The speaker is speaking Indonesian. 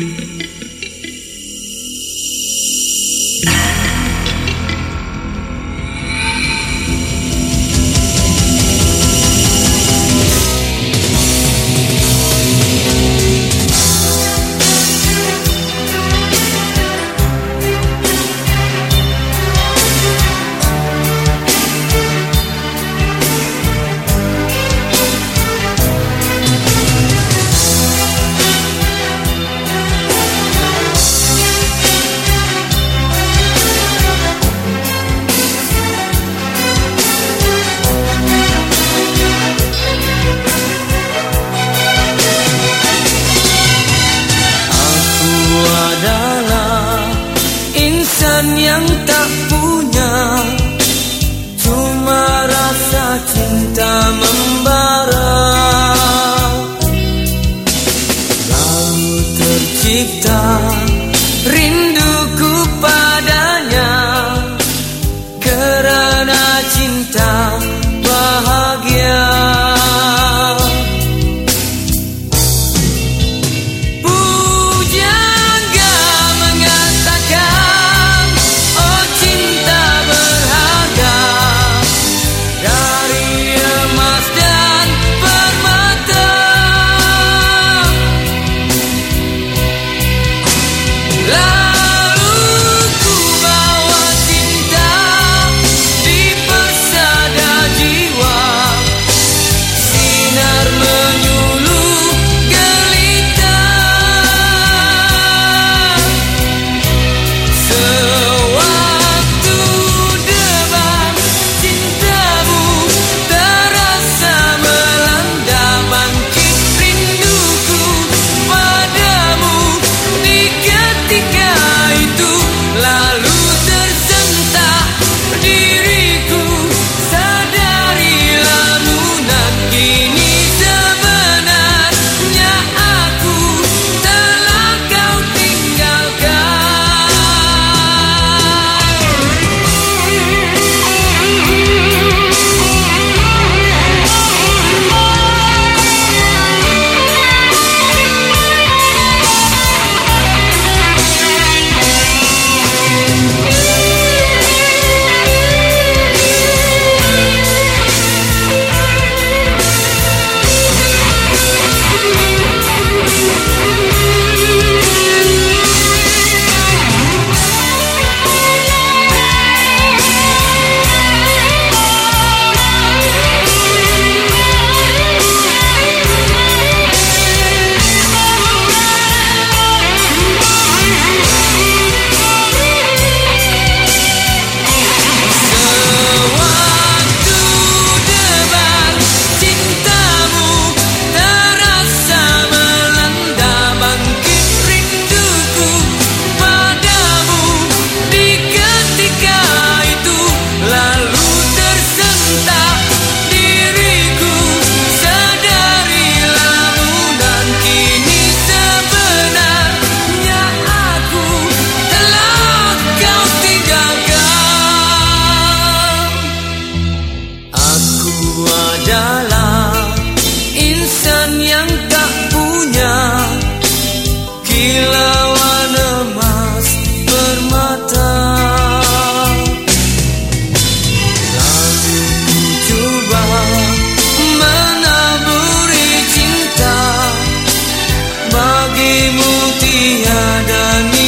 Yeah. Yang tak punya Cuma rasa cinta membara. Lalu tercipta rindu 的你。